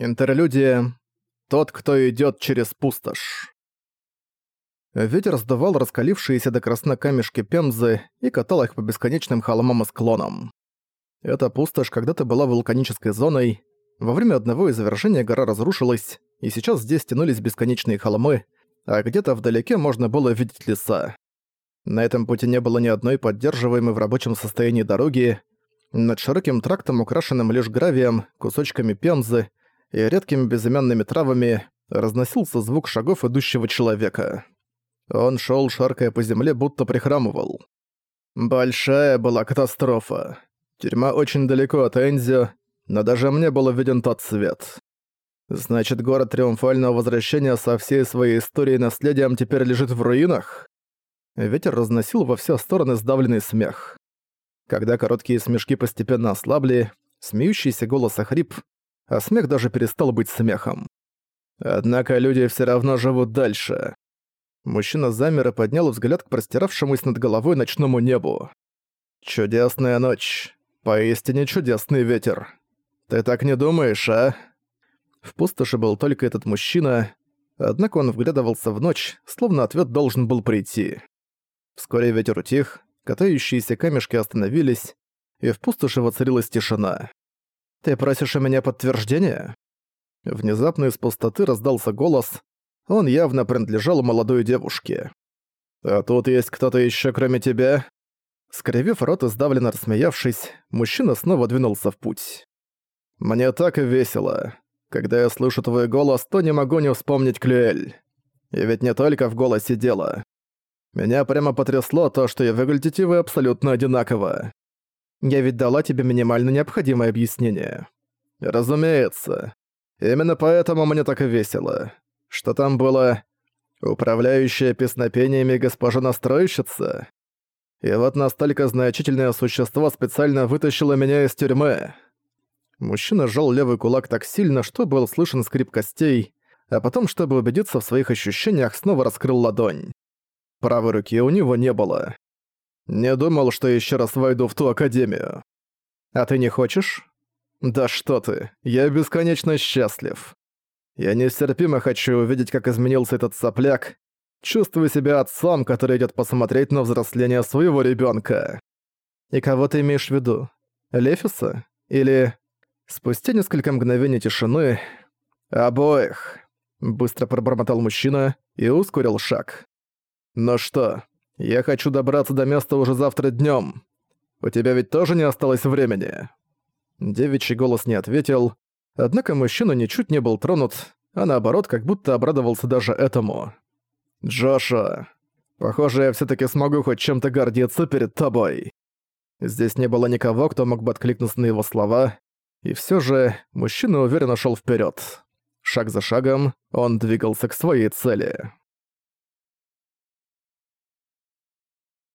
Интерлюдия «Тот, кто идёт через пустошь». Ветер сдувал раскалившиеся до красна камешки пемзы и катал их по бесконечным холмам и склонам. Эта пустошь когда-то была вулканической зоной. Во время одного извержения гора разрушилась, и сейчас здесь тянулись бесконечные холмы, а где-то вдалеке можно было видеть леса. На этом пути не было ни одной поддерживаемой в рабочем состоянии дороги. Над широким трактом, украшенным лишь гравием, кусочками пемзы и редкими безымянными травами разносился звук шагов идущего человека. Он шел, шаркая по земле, будто прихрамывал. Большая была катастрофа. Тюрьма очень далеко от Энзио, но даже мне был виден тот свет. Значит, город Триумфального Возвращения со всей своей историей и наследием теперь лежит в руинах? Ветер разносил во все стороны сдавленный смех. Когда короткие смешки постепенно ослабли, смеющийся голос охрип, а смех даже перестал быть смехом. Однако люди все равно живут дальше. Мужчина замер и поднял взгляд к простиравшемуся над головой ночному небу. «Чудесная ночь. Поистине чудесный ветер. Ты так не думаешь, а?» В пустоши был только этот мужчина, однако он вглядывался в ночь, словно ответ должен был прийти. Вскоре ветер утих, катающиеся камешки остановились, и в пустоши воцарилась тишина. «Ты просишь у меня подтверждения?» Внезапно из пустоты раздался голос. Он явно принадлежал молодой девушке. «А тут есть кто-то еще, кроме тебя?» Скривив рот и сдавленно рассмеявшись, мужчина снова двинулся в путь. «Мне так весело. Когда я слышу твой голос, то не могу не вспомнить Клюэль. И ведь не только в голосе дело. Меня прямо потрясло то, что и выглядите вы абсолютно одинаково. Я ведь дала тебе минимально необходимое объяснение. Разумеется. Именно поэтому мне так и весело. Что там было? Управляющая песнопениями госпожа-настройщица? И вот настолько значительное существо специально вытащило меня из тюрьмы. Мужчина сжал левый кулак так сильно, что был слышен скрип костей, а потом, чтобы убедиться в своих ощущениях, снова раскрыл ладонь. Правой руки у него не было. Не думал, что еще раз войду в ту академию. А ты не хочешь? Да что ты, я бесконечно счастлив. Я нестерпимо хочу увидеть, как изменился этот сопляк. Чувствую себя отцом, который идет посмотреть на взросление своего ребенка. И кого ты имеешь в виду? Лефиса? Или... Спустя несколько мгновений тишины... Обоих. Быстро пробормотал мужчина и ускорил шаг. «Ну что, я хочу добраться до места уже завтра днём. У тебя ведь тоже не осталось времени?» Девичий голос не ответил, однако мужчина ничуть не был тронут, а наоборот, как будто обрадовался даже этому. «Джоша, похоже, я всё-таки смогу хоть чем-то гордиться перед тобой». Здесь не было никого, кто мог бы откликнуться на его слова, и всё же мужчина уверенно шёл вперёд. Шаг за шагом он двигался к своей цели.